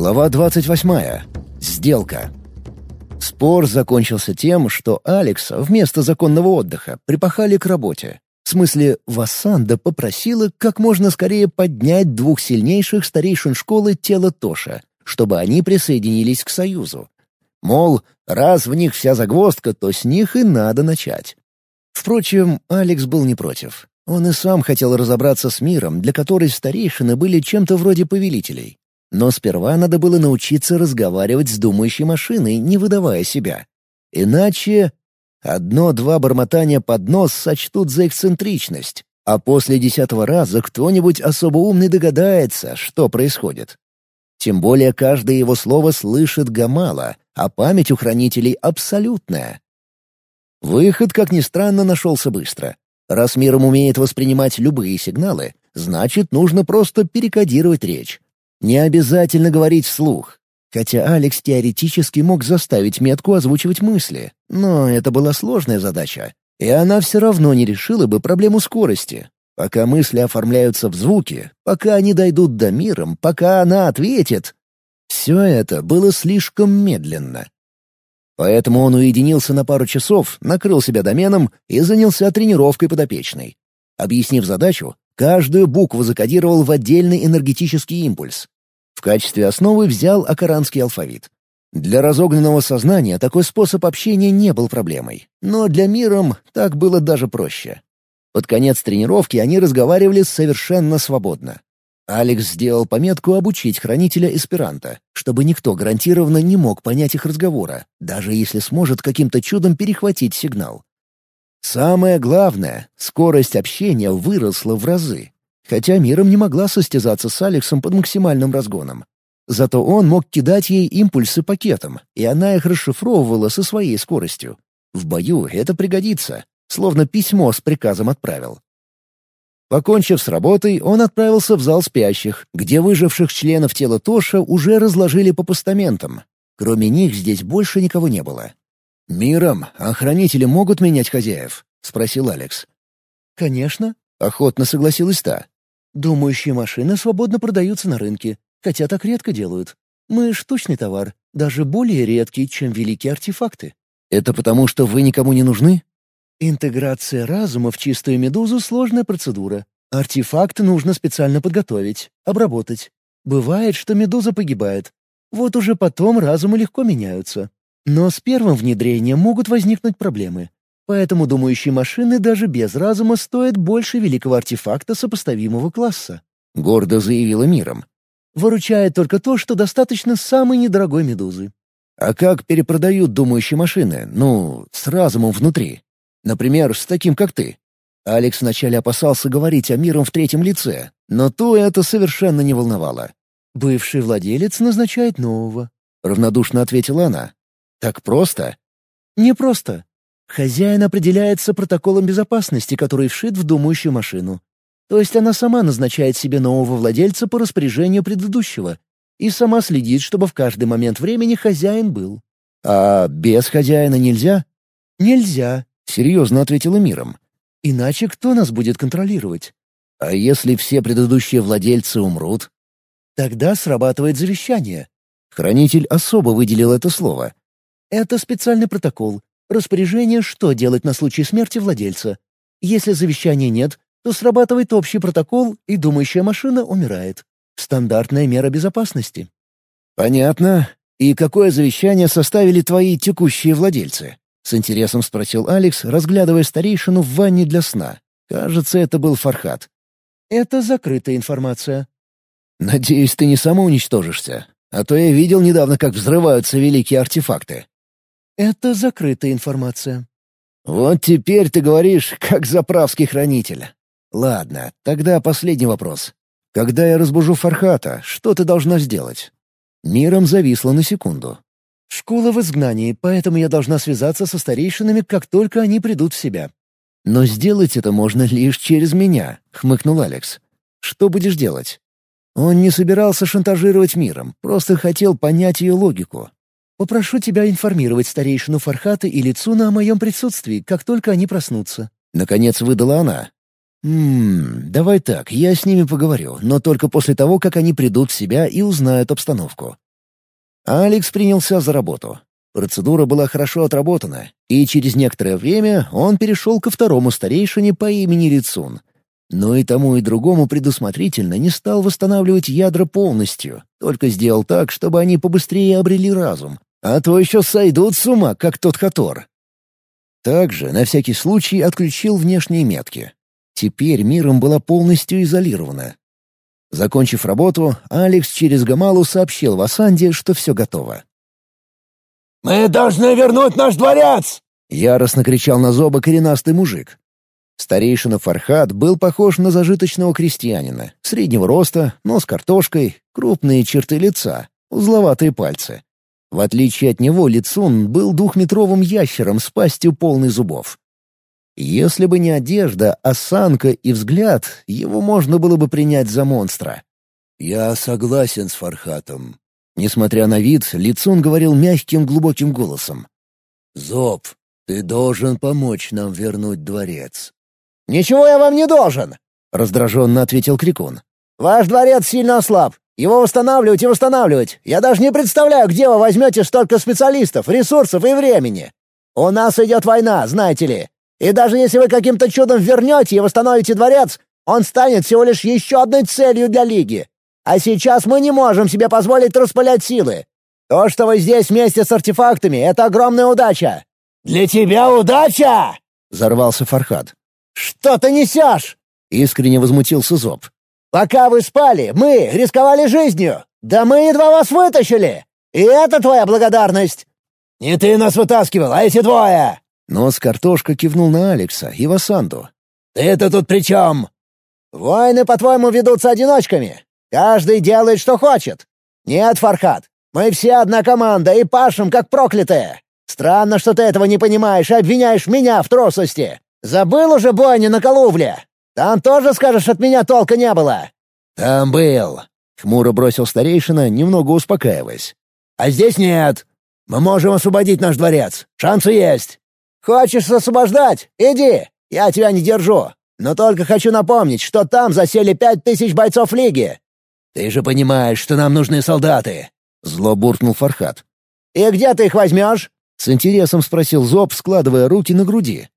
Глава 28. Сделка. Спор закончился тем, что Алекс вместо законного отдыха припахали к работе. В смысле, Вассанда попросила как можно скорее поднять двух сильнейших старейшин школы тело Тоша, чтобы они присоединились к Союзу. Мол, раз в них вся загвоздка, то с них и надо начать. Впрочем, Алекс был не против. Он и сам хотел разобраться с миром, для которой старейшины были чем-то вроде повелителей. Но сперва надо было научиться разговаривать с думающей машиной, не выдавая себя. Иначе одно-два бормотания под нос сочтут за эксцентричность, а после десятого раза кто-нибудь особо умный догадается, что происходит. Тем более каждое его слово слышит Гамала, а память у хранителей абсолютная. Выход, как ни странно, нашелся быстро. Раз миром умеет воспринимать любые сигналы, значит, нужно просто перекодировать речь. Не обязательно говорить вслух. Хотя Алекс теоретически мог заставить метку озвучивать мысли, но это была сложная задача, и она все равно не решила бы проблему скорости. Пока мысли оформляются в звуки, пока они дойдут до миром, пока она ответит. Все это было слишком медленно. Поэтому он уединился на пару часов, накрыл себя доменом и занялся тренировкой подопечной. Объяснив задачу, каждую букву закодировал в отдельный энергетический импульс. В качестве основы взял акаранский алфавит. Для разогнанного сознания такой способ общения не был проблемой, но для миром так было даже проще. Под конец тренировки они разговаривали совершенно свободно. Алекс сделал пометку обучить хранителя эсперанто, чтобы никто гарантированно не мог понять их разговора, даже если сможет каким-то чудом перехватить сигнал. Самое главное — скорость общения выросла в разы, хотя миром не могла состязаться с Алексом под максимальным разгоном. Зато он мог кидать ей импульсы пакетом, и она их расшифровывала со своей скоростью. В бою это пригодится, словно письмо с приказом отправил. Покончив с работой, он отправился в зал спящих, где выживших членов тела Тоша уже разложили по постаментам. Кроме них здесь больше никого не было. «Миром, охранители могут менять хозяев?» — спросил Алекс. «Конечно», — охотно согласилась та. «Думающие машины свободно продаются на рынке, хотя так редко делают. Мы штучный товар, даже более редкий, чем великие артефакты». «Это потому, что вы никому не нужны?» Интеграция разума в чистую медузу — сложная процедура. Артефакт нужно специально подготовить, обработать. Бывает, что медуза погибает. Вот уже потом разумы легко меняются. Но с первым внедрением могут возникнуть проблемы. Поэтому думающие машины даже без разума стоят больше великого артефакта сопоставимого класса. Гордо заявила миром. Выручает только то, что достаточно самой недорогой медузы. А как перепродают думающие машины, ну, с разумом внутри? Например, с таким, как ты. Алекс вначале опасался говорить о миром в третьем лице, но то это совершенно не волновало. «Бывший владелец назначает нового», — равнодушно ответила она. «Так просто?» «Не просто. Хозяин определяется протоколом безопасности, который вшит в думающую машину. То есть она сама назначает себе нового владельца по распоряжению предыдущего и сама следит, чтобы в каждый момент времени хозяин был». «А без хозяина нельзя?» «Нельзя», серьезно ответила миром. «Иначе кто нас будет контролировать?» «А если все предыдущие владельцы умрут?» «Тогда срабатывает завещание». Хранитель особо выделил это слово. «Это специальный протокол. Распоряжение, что делать на случай смерти владельца. Если завещания нет, то срабатывает общий протокол, и думающая машина умирает. Стандартная мера безопасности». «Понятно. И какое завещание составили твои текущие владельцы?» — с интересом спросил Алекс, разглядывая старейшину в ванне для сна. Кажется, это был Фархат. «Это закрытая информация». «Надеюсь, ты не самоуничтожишься. А то я видел недавно, как взрываются великие артефакты». «Это закрытая информация». «Вот теперь ты говоришь, как заправский хранитель. Ладно, тогда последний вопрос. Когда я разбужу Фархата, что ты должна сделать?» Миром зависла на секунду. «Школа в изгнании, поэтому я должна связаться со старейшинами, как только они придут в себя». «Но сделать это можно лишь через меня», — хмыкнул Алекс. «Что будешь делать?» Он не собирался шантажировать миром, просто хотел понять ее логику. «Попрошу тебя информировать старейшину Фархата и Лицуна о моем присутствии, как только они проснутся». Наконец выдала она. «Ммм, давай так, я с ними поговорю, но только после того, как они придут в себя и узнают обстановку». Алекс принялся за работу. Процедура была хорошо отработана, и через некоторое время он перешел ко второму старейшине по имени Рицун. Но и тому, и другому предусмотрительно не стал восстанавливать ядра полностью, только сделал так, чтобы они побыстрее обрели разум, а то еще сойдут с ума, как тот Хатор. Также, на всякий случай, отключил внешние метки. Теперь миром была полностью изолирована. Закончив работу, Алекс через Гамалу сообщил Васанде, что все готово. «Мы должны вернуть наш дворец!» — яростно кричал на зоба коренастый мужик. Старейшина Фархад был похож на зажиточного крестьянина, среднего роста, нос картошкой, крупные черты лица, узловатые пальцы. В отличие от него Лицун был двухметровым ящером с пастью полной зубов. Если бы не одежда, осанка и взгляд, его можно было бы принять за монстра. «Я согласен с Фархатом». Несмотря на вид, Лицун говорил мягким глубоким голосом. «Зоб, ты должен помочь нам вернуть дворец». «Ничего я вам не должен!» — раздраженно ответил Крикун. «Ваш дворец сильно ослаб. Его восстанавливать и восстанавливать. Я даже не представляю, где вы возьмете столько специалистов, ресурсов и времени. У нас идет война, знаете ли. И даже если вы каким-то чудом вернете и восстановите дворец, он станет всего лишь еще одной целью для Лиги. А сейчас мы не можем себе позволить распылять силы. То, что вы здесь вместе с артефактами, — это огромная удача». «Для тебя удача!» — взорвался Фархад. «Что ты несешь?» — искренне возмутился Зоб. Пока вы спали, мы рисковали жизнью. Да мы едва вас вытащили. И это твоя благодарность. Не ты нас вытаскивал, а эти двое. Нос картошка кивнул на Алекса и Васанду. Ты-то тут при чем? Войны, по-твоему, ведутся одиночками. Каждый делает, что хочет. Нет, Фархат, мы все одна команда и пашем, как проклятые. Странно, что ты этого не понимаешь и обвиняешь меня в трусости. Забыл уже бойни на Калувле? Там тоже, скажешь, от меня толка не было?» «Там был», — хмуро бросил старейшина, немного успокаиваясь. «А здесь нет. Мы можем освободить наш дворец. Шансы есть». «Хочешь освобождать? Иди. Я тебя не держу. Но только хочу напомнить, что там засели пять тысяч бойцов Лиги». «Ты же понимаешь, что нам нужны солдаты», — зло буркнул Фархат. «И где ты их возьмешь?» — с интересом спросил Зоб, складывая руки на груди.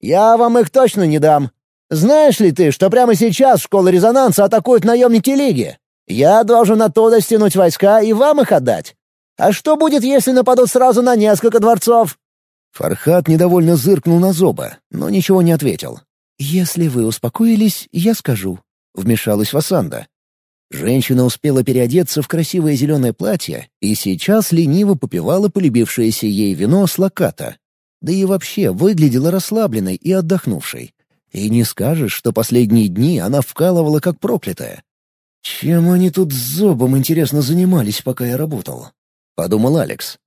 «Я вам их точно не дам. Знаешь ли ты, что прямо сейчас школа резонанса атакуют наемники Лиги? Я должен оттуда стянуть войска и вам их отдать. А что будет, если нападут сразу на несколько дворцов?» Фархат недовольно зыркнул на Зоба, но ничего не ответил. «Если вы успокоились, я скажу», — вмешалась Васанда. Женщина успела переодеться в красивое зеленое платье и сейчас лениво попивала полюбившееся ей вино с локата. Да и вообще выглядела расслабленной и отдохнувшей. И не скажешь, что последние дни она вкалывала как проклятая. «Чем они тут с зобом, интересно, занимались, пока я работал?» — подумал Алекс.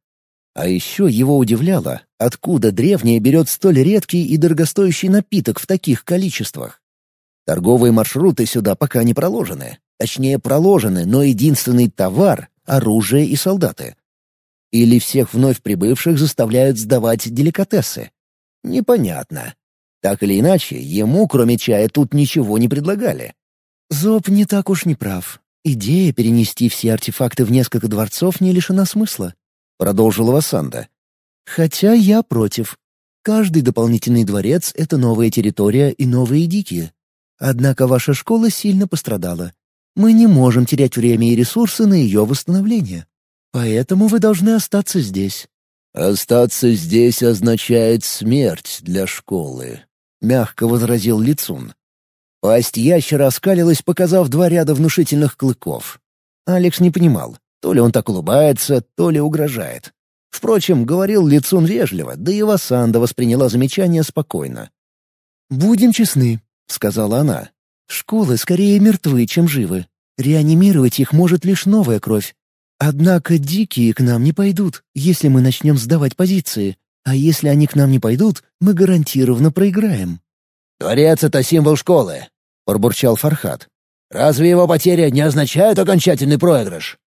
А еще его удивляло, откуда древняя берет столь редкий и дорогостоящий напиток в таких количествах. Торговые маршруты сюда пока не проложены. Точнее, проложены, но единственный товар — оружие и солдаты. Или всех вновь прибывших заставляют сдавать деликатесы. Непонятно. Так или иначе, ему, кроме чая, тут ничего не предлагали. Зоб не так уж не прав. Идея перенести все артефакты в несколько дворцов не лишена смысла, — продолжила Васанда. Хотя я против. Каждый дополнительный дворец — это новая территория и новые дикие. Однако ваша школа сильно пострадала. Мы не можем терять время и ресурсы на ее восстановление. Поэтому вы должны остаться здесь». «Остаться здесь означает смерть для школы», — мягко возразил Лицун. Пасть ящера оскалилась, показав два ряда внушительных клыков. Алекс не понимал, то ли он так улыбается, то ли угрожает. Впрочем, говорил Лицун вежливо, да и Васанда восприняла замечание спокойно. «Будем честны», — сказала она. «Школы скорее мертвы, чем живы. Реанимировать их может лишь новая кровь. Однако дикие к нам не пойдут, если мы начнем сдавать позиции. А если они к нам не пойдут, мы гарантированно проиграем». «Дворец — это символ школы», — пробурчал Фархат. «Разве его потеря не означает окончательный проигрыш?»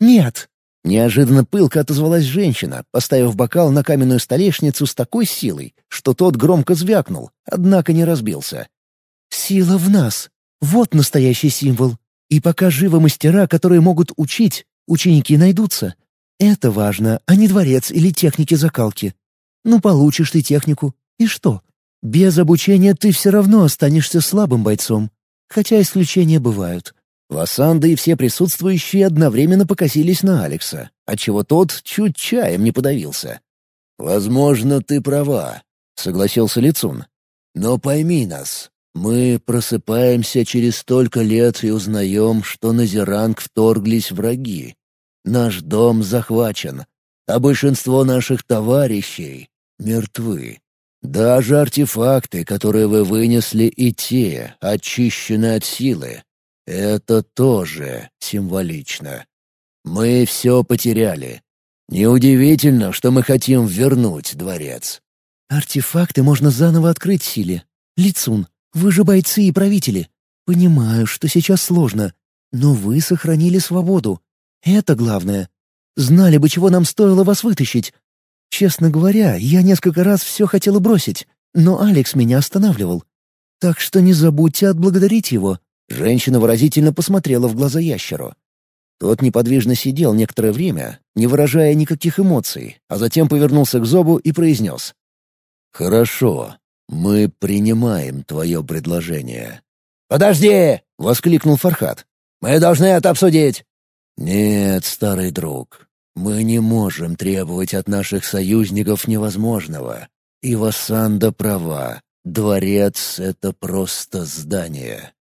«Нет». Неожиданно пылко отозвалась женщина, поставив бокал на каменную столешницу с такой силой, что тот громко звякнул, однако не разбился. Сила в нас. Вот настоящий символ. И пока живы мастера, которые могут учить, ученики найдутся. Это важно, а не дворец или техники закалки. Ну, получишь ты технику. И что? Без обучения ты все равно останешься слабым бойцом. Хотя исключения бывают. Васанда и все присутствующие одновременно покосились на Алекса, отчего тот чуть чаем не подавился. «Возможно, ты права», — согласился Лицун. «Но пойми нас, мы просыпаемся через столько лет и узнаем, что на Зеранг вторглись враги. Наш дом захвачен, а большинство наших товарищей мертвы. Даже артефакты, которые вы вынесли, и те очищены от силы. Это тоже символично. Мы все потеряли. Неудивительно, что мы хотим вернуть дворец. Артефакты можно заново открыть силе. Лицун, вы же бойцы и правители. Понимаю, что сейчас сложно, но вы сохранили свободу. Это главное. Знали бы, чего нам стоило вас вытащить. Честно говоря, я несколько раз все хотела бросить, но Алекс меня останавливал. Так что не забудьте отблагодарить его. Женщина выразительно посмотрела в глаза ящеру. Тот неподвижно сидел некоторое время, не выражая никаких эмоций, а затем повернулся к Зобу и произнес. «Хорошо, мы принимаем твое предложение». «Подожди!» — воскликнул Фархат. «Мы должны это обсудить». «Нет, старый друг, мы не можем требовать от наших союзников невозможного. И Вассанда права. Дворец — это просто здание.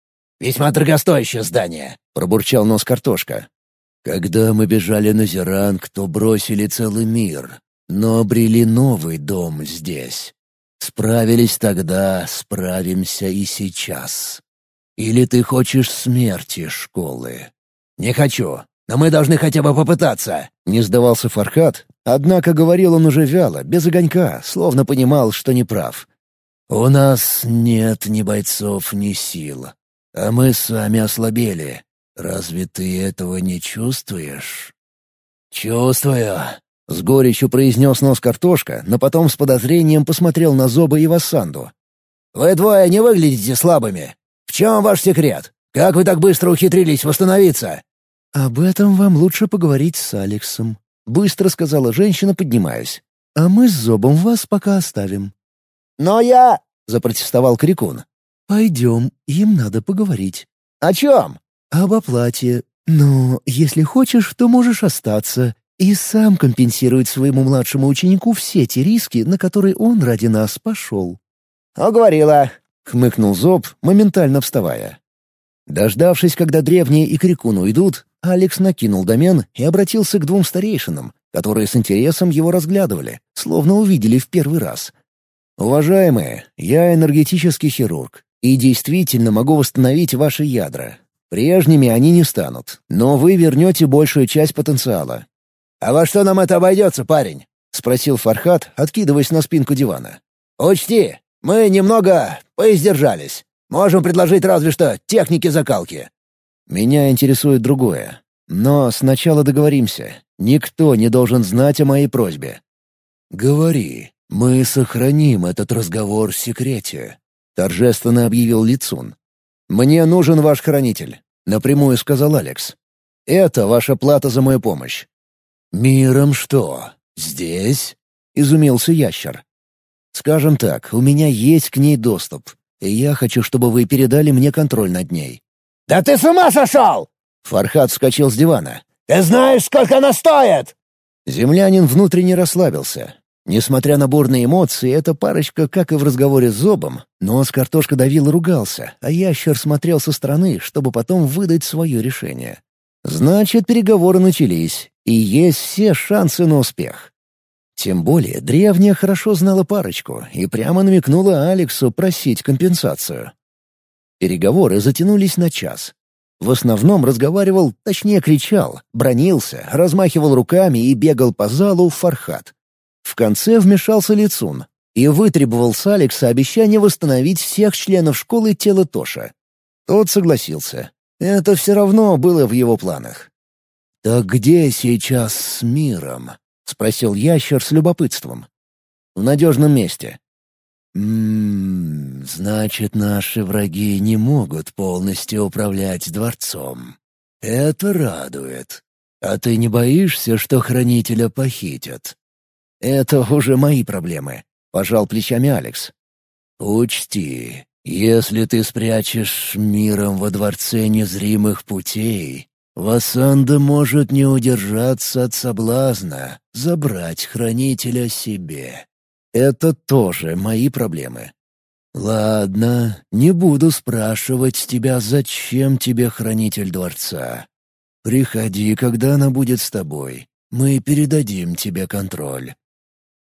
«Весьма дорогостоящее здание», — пробурчал нос картошка. «Когда мы бежали на Зеранг, то бросили целый мир, но обрели новый дом здесь. Справились тогда, справимся и сейчас. Или ты хочешь смерти школы?» «Не хочу, но мы должны хотя бы попытаться», — не сдавался Фархат, однако говорил он уже вяло, без огонька, словно понимал, что не прав. «У нас нет ни бойцов, ни сил. А мы сами ослабели. Разве ты этого не чувствуешь?» «Чувствую», — с горечью произнес нос картошка, но потом с подозрением посмотрел на Зоба и Вассанду. «Вы двое не выглядите слабыми. В чем ваш секрет? Как вы так быстро ухитрились восстановиться?» «Об этом вам лучше поговорить с Алексом», — быстро сказала женщина, поднимаясь. «А мы с Зобом вас пока оставим». «Но я...» — запротестовал Крикун. «Пойдем, им надо поговорить». «О чем?» «Об оплате. Но если хочешь, то можешь остаться и сам компенсировать своему младшему ученику все те риски, на которые он ради нас пошел». «Уговорила», — хмыкнул Зоб, моментально вставая. Дождавшись, когда древние и Крикун уйдут, Алекс накинул домен и обратился к двум старейшинам, которые с интересом его разглядывали, словно увидели в первый раз. «Уважаемые, я энергетический хирург и действительно могу восстановить ваши ядра. Прежними они не станут, но вы вернете большую часть потенциала». «А во что нам это обойдется, парень?» — спросил Фархат, откидываясь на спинку дивана. «Учти, мы немного поиздержались. Можем предложить разве что техники закалки». «Меня интересует другое. Но сначала договоримся. Никто не должен знать о моей просьбе». «Говори. Мы сохраним этот разговор в секрете», — торжественно объявил Лицун. «Мне нужен ваш хранитель», — напрямую сказал Алекс. «Это ваша плата за мою помощь». «Миром что? Здесь?» — изумился ящер. «Скажем так, у меня есть к ней доступ, и я хочу, чтобы вы передали мне контроль над ней». «Да ты с ума сошел!» Фархад вскочил с дивана. «Ты знаешь, сколько она стоит?» Землянин внутренне расслабился. Несмотря на бурные эмоции, эта парочка, как и в разговоре с Зобом, нос картошка давил и ругался, а ящер смотрел со стороны, чтобы потом выдать свое решение. Значит, переговоры начались, и есть все шансы на успех. Тем более, древняя хорошо знала парочку и прямо намекнула Алексу просить компенсацию. Переговоры затянулись на час. В основном разговаривал, точнее кричал, бронился, размахивал руками и бегал по залу Фархат. В конце вмешался Лицун и вытребовал с Алекса обещание восстановить всех членов школы тела Тоша. Тот согласился. Это все равно было в его планах. «Так где сейчас с миром?» — спросил ящер с любопытством. «В надежном месте». «Ммм, значит, наши враги не могут полностью управлять дворцом. Это радует. А ты не боишься, что хранителя похитят?» «Это уже мои проблемы», — пожал плечами Алекс. «Учти, если ты спрячешь миром во дворце незримых путей, Васанда может не удержаться от соблазна забрать хранителя себе. Это тоже мои проблемы. Ладно, не буду спрашивать тебя, зачем тебе хранитель дворца. Приходи, когда она будет с тобой. Мы передадим тебе контроль.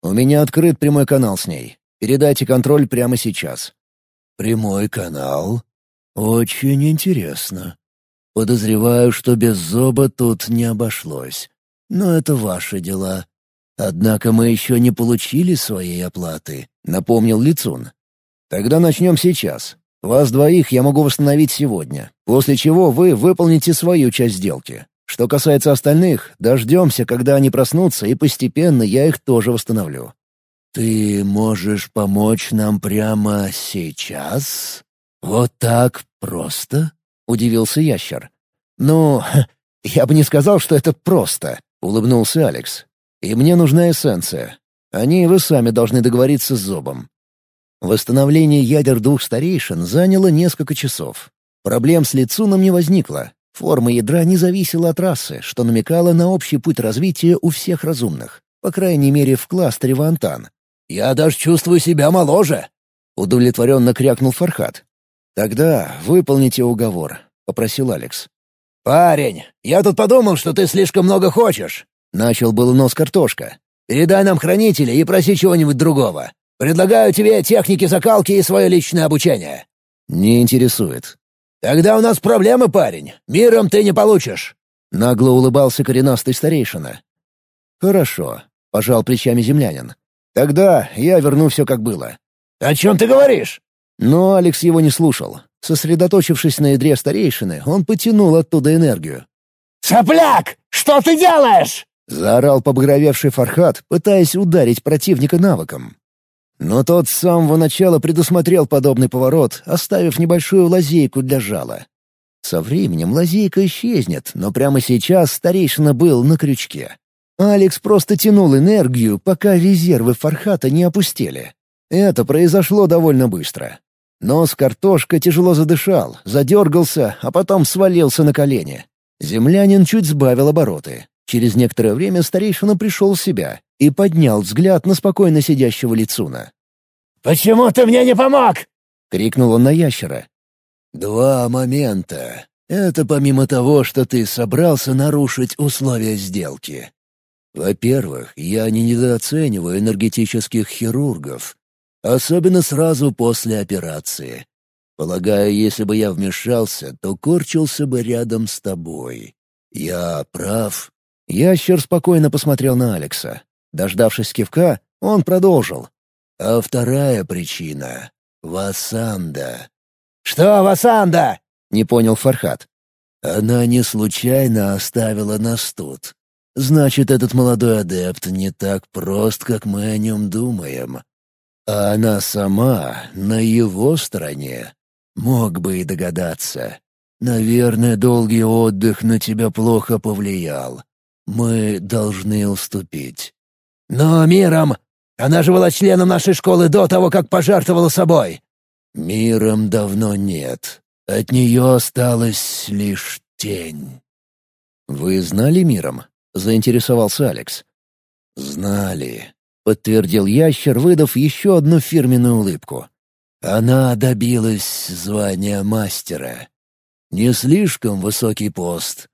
У меня открыт прямой канал с ней. Передайте контроль прямо сейчас. Прямой канал? Очень интересно. Подозреваю, что без зоба тут не обошлось. Но это ваши дела. Однако мы еще не получили своей оплаты, напомнил Лицун. Тогда начнем сейчас. Вас двоих я могу восстановить сегодня, после чего вы выполните свою часть сделки. Что касается остальных, дождемся, когда они проснутся, и постепенно я их тоже восстановлю. Ты можешь помочь нам прямо сейчас? Вот так просто? Удивился ящер. Ну, я бы не сказал, что это просто, улыбнулся Алекс. И мне нужна эссенция. Они вы сами должны договориться с Зобом. Восстановление ядер двух старейшин заняло несколько часов. Проблем с Лицуном не возникло. Форма ядра не зависела от расы, что намекало на общий путь развития у всех разумных. По крайней мере, в кластере Вантан. «Я даже чувствую себя моложе!» — удовлетворенно крякнул Фархат. «Тогда выполните уговор», — попросил Алекс. «Парень, я тут подумал, что ты слишком много хочешь!» — начал был нос картошка. «Передай нам хранителя и проси чего-нибудь другого. Предлагаю тебе техники закалки и свое личное обучение». «Не интересует». «Тогда у нас проблемы, парень. Миром ты не получишь». Нагло улыбался коренастый старейшина. «Хорошо», — пожал плечами землянин. «Тогда я верну все как было». «О чем ты говоришь?» Но Алекс его не слушал. Сосредоточившись на ядре старейшины, он потянул оттуда энергию. «Сопляк! Что ты делаешь?» — заорал побагровевший Фархат, пытаясь ударить противника навыком. Но тот с самого начала предусмотрел подобный поворот, оставив небольшую лазейку для жала. Со временем лазейка исчезнет, но прямо сейчас старейшина был на крючке. Алекс просто тянул энергию, пока резервы Фархата не опустили. Это произошло довольно быстро. Нос картошка тяжело задышал, задергался, а потом свалился на колени. Землянин чуть сбавил обороты. Через некоторое время старейшина пришел в себя и поднял взгляд на спокойно сидящего Лицуна. «Почему ты мне не помог?» — крикнул он на ящера. «Два момента. Это помимо того, что ты собрался нарушить условия сделки. Во-первых, я не недооцениваю энергетических хирургов, особенно сразу после операции. Полагаю, если бы я вмешался, то корчился бы рядом с тобой. Я прав?» Ящер спокойно посмотрел на Алекса. Дождавшись кивка, он продолжил. «А вторая причина — Васанда». «Что Васанда?» — не понял Фархат. «Она не случайно оставила нас тут. Значит, этот молодой адепт не так прост, как мы о нем думаем. А она сама на его стороне. Мог бы и догадаться. Наверное, долгий отдых на тебя плохо повлиял. Мы должны уступить. «Но миром! Она же была членом нашей школы до того, как пожертвовала собой!» «Миром давно нет. От нее осталась лишь тень». «Вы знали миром?» — заинтересовался Алекс. «Знали», — подтвердил ящер, выдав еще одну фирменную улыбку. «Она добилась звания мастера. Не слишком высокий пост.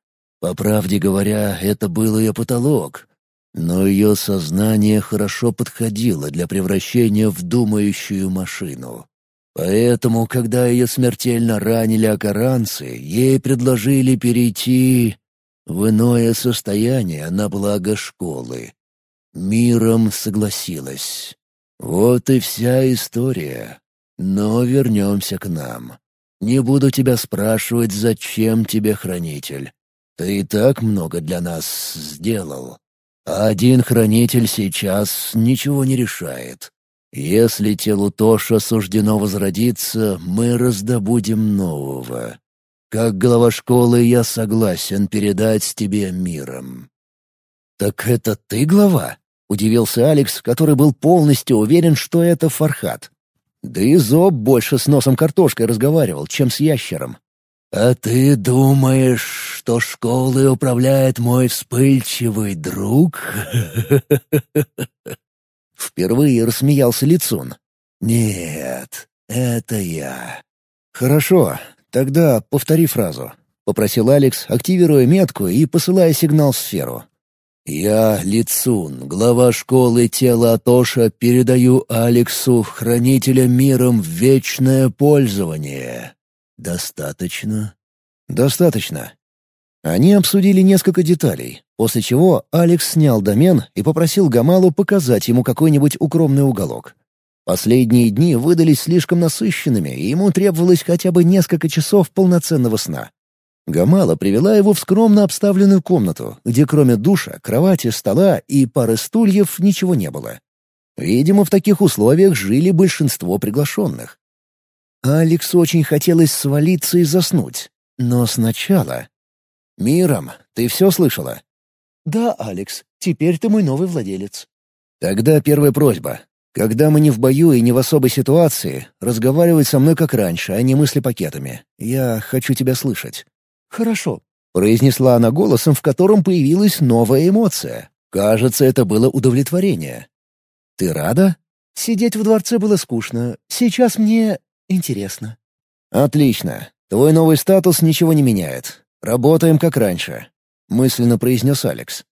По правде говоря, это был ее потолок, но ее сознание хорошо подходило для превращения в думающую машину. Поэтому, когда ее смертельно ранили акаранцы, ей предложили перейти в иное состояние на благо школы. Миром согласилась. Вот и вся история. Но вернемся к нам. Не буду тебя спрашивать, зачем тебе хранитель. Ты и так много для нас сделал. А один хранитель сейчас ничего не решает. Если телу Тоша суждено возродиться, мы раздобудем нового. Как глава школы я согласен передать тебе миром». «Так это ты глава?» — удивился Алекс, который был полностью уверен, что это Фархат. Да и Зоб больше с носом картошкой разговаривал, чем с ящером. «А ты думаешь, что школой управляет мой вспыльчивый друг?» Впервые рассмеялся Лицун. «Нет, это я». «Хорошо, тогда повтори фразу», — попросил Алекс, активируя метку и посылая сигнал в сферу. «Я, Лицун, глава школы тела Атоша, передаю Алексу, хранителя миром, вечное пользование. Достаточно?» «Достаточно». Они обсудили несколько деталей, после чего Алекс снял домен и попросил Гамалу показать ему какой-нибудь укромный уголок. Последние дни выдались слишком насыщенными, и ему требовалось хотя бы несколько часов полноценного сна. Гамала привела его в скромно обставленную комнату, где кроме душа, кровати, стола и пары стульев ничего не было. Видимо, в таких условиях жили большинство приглашенных. Алексу очень хотелось свалиться и заснуть. Но сначала... «Миром, ты все слышала?» «Да, Алекс, теперь ты мой новый владелец». «Тогда первая просьба. Когда мы не в бою и не в особой ситуации, разговаривай со мной как раньше, а не мысли пакетами. Я хочу тебя слышать. «Хорошо», — произнесла она голосом, в котором появилась новая эмоция. Кажется, это было удовлетворение. «Ты рада?» «Сидеть в дворце было скучно. Сейчас мне интересно». «Отлично. Твой новый статус ничего не меняет. Работаем как раньше», — мысленно произнес Алекс.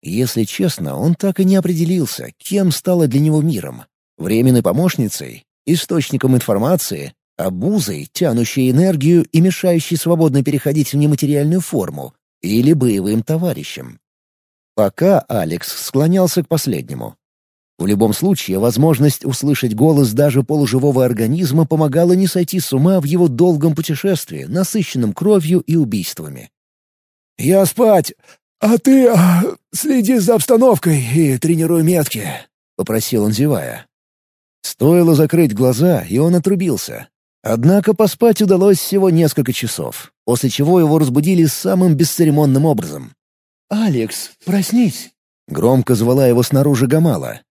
Если честно, он так и не определился, кем стало для него миром. Временной помощницей, источником информации обузой, тянущей энергию и мешающей свободно переходить в нематериальную форму, или боевым товарищем. Пока Алекс склонялся к последнему. В любом случае, возможность услышать голос даже полуживого организма помогала не сойти с ума в его долгом путешествии, насыщенном кровью и убийствами. «Я спать, а ты а, следи за обстановкой и тренируй метки», — попросил он, зевая. Стоило закрыть глаза, и он отрубился. Однако поспать удалось всего несколько часов, после чего его разбудили самым бесцеремонным образом. «Алекс, проснись!» — громко звала его снаружи Гамала.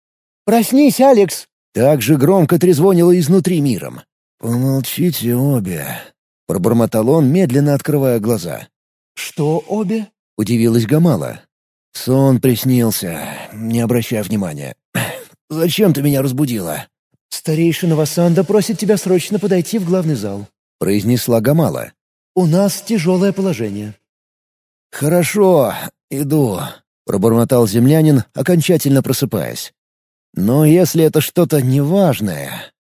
«Проснись, Алекс!» Так же громко трезвонило изнутри миром. «Помолчите обе», — пробормотал он, медленно открывая глаза. «Что обе?» — удивилась Гамала. «Сон приснился, не обращай внимания. Зачем ты меня разбудила?» «Старейшина Васанда просит тебя срочно подойти в главный зал», — произнесла Гамала. «У нас тяжелое положение». «Хорошо, иду», — пробормотал землянин, окончательно просыпаясь. «Но если это что-то неважное...»